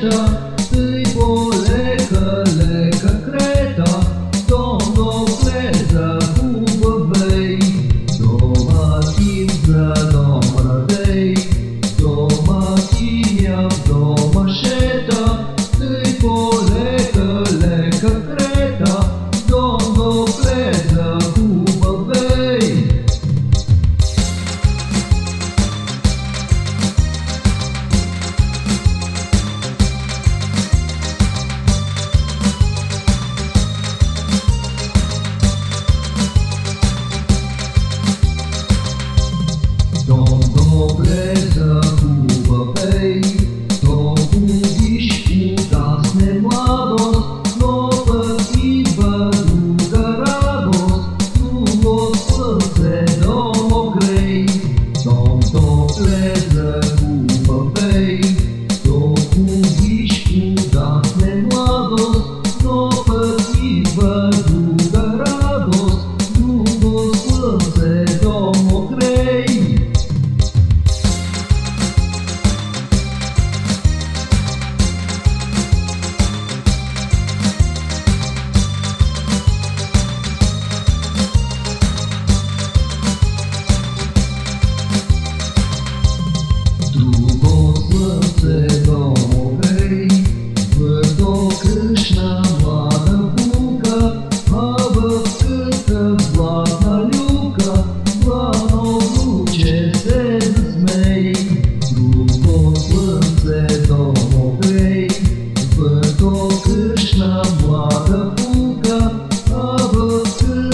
对 dobre zakuba, bej, to. To Kryszna, młoda puka, a bo ty